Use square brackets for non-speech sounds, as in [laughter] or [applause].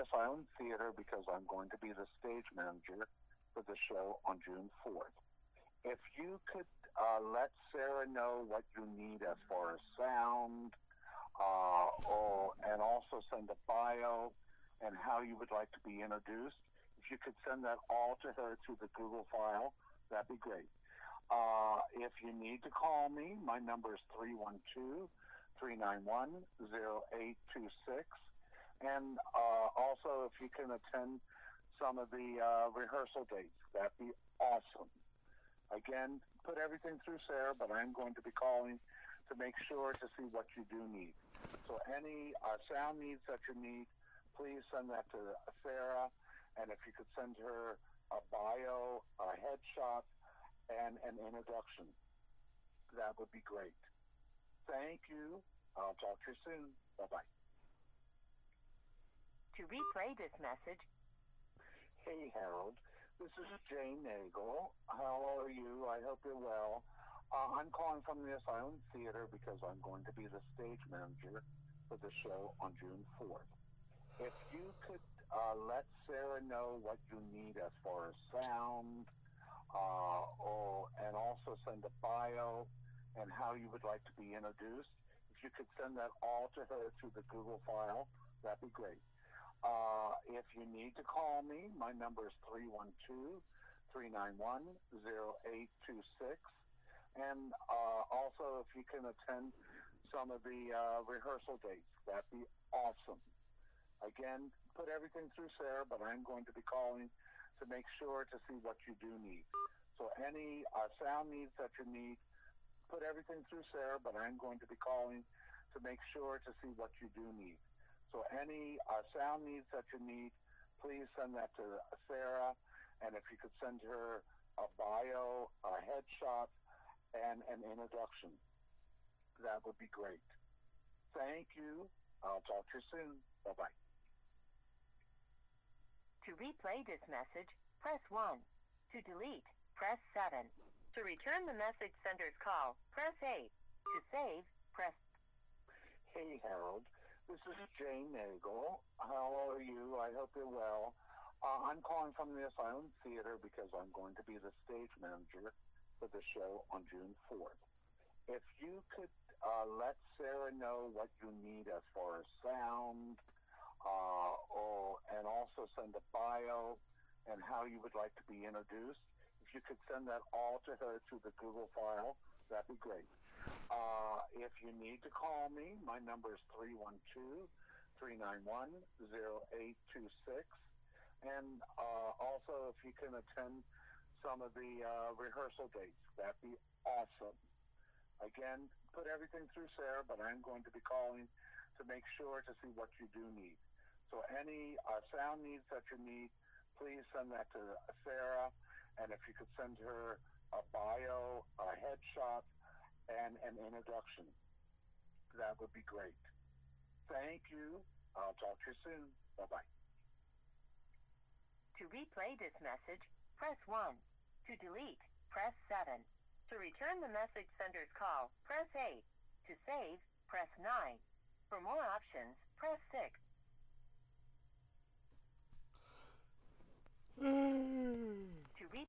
the Asylum Theater because I'm going to be the stage manager for the show on June 4th. If you could uh, let Sarah know what you need as far as sound, uh, or, and also send a bio and how you would like to be introduced. If you could send that all to her through the Google file, that'd be great. Uh, if you need to call me, my number is 312 391 0826. And uh, also, if you can attend some of the uh, rehearsal dates, that'd be awesome. Again, put everything through Sarah, but I'm going to be calling to make sure to see what you do need. So any uh, sound needs that you need, please send that to Sarah. And if you could send her a bio, a headshot, and an introduction, that would be great. Thank you. I'll talk to you soon. Bye bye. To replay this message, Hey, Harold. This is Jane Nagel. How are you? I hope you're well. Uh, I'm calling from the Asylum Theater because I'm going to be the stage manager for the show on June 4th. If you could uh, let Sarah know what you need as far as sound, uh, or, and also send a bio and how you would like to be introduced, if you could send that all to her through the Google file, that'd be great. Uh, if you need to call me, my number is 312 391 0826. And uh, also, if you can attend some of the uh, rehearsal dates, that'd be awesome. Again, put everything through Sarah, but I'm going to be calling to make sure to see what you do need. So, any uh, sound needs that you need, put everything through Sarah, but I'm going to be calling to make sure to see what you do need. So any uh, sound needs that you need, please send that to Sarah. And if you could send her a bio, a headshot, and an introduction, that would be great. Thank you. I'll talk to you soon. Bye bye. to replay this message, press 1. To delete, press 7. To return the message sender's call, press 8. To save, press Hey, Harold. This is Jane Nagel. How are you? I hope you're well. Uh, I'm calling from the Asylum Theater because I'm going to be the stage manager for the show on June 4th. If you could uh, let Sarah know what you need as far as sound, uh, or, and also send a bio and how you would like to be introduced, if you could send that all to her through the Google file, that'd be great. Uh, if you need to call me, my number is 312 391 0826. And uh, also, if you can attend some of the uh, rehearsal dates, that'd be awesome. Again, put everything through Sarah, but I'm going to be calling to make sure to see what you do need. So any uh, sound needs that you need, please send that to Sarah. And if you could send her a bio, a headshot, and an introduction, that would be great. Thank you. I'll talk to you soon. Bye bye. To replay this message, press 1. To delete, press 7. To return the message sender's call, press 8. To save, press 9. For more options, press 6. [sighs] [sighs] [sighs]